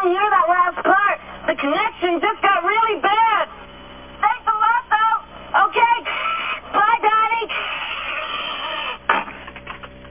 couldn't hear that last part. The connection just got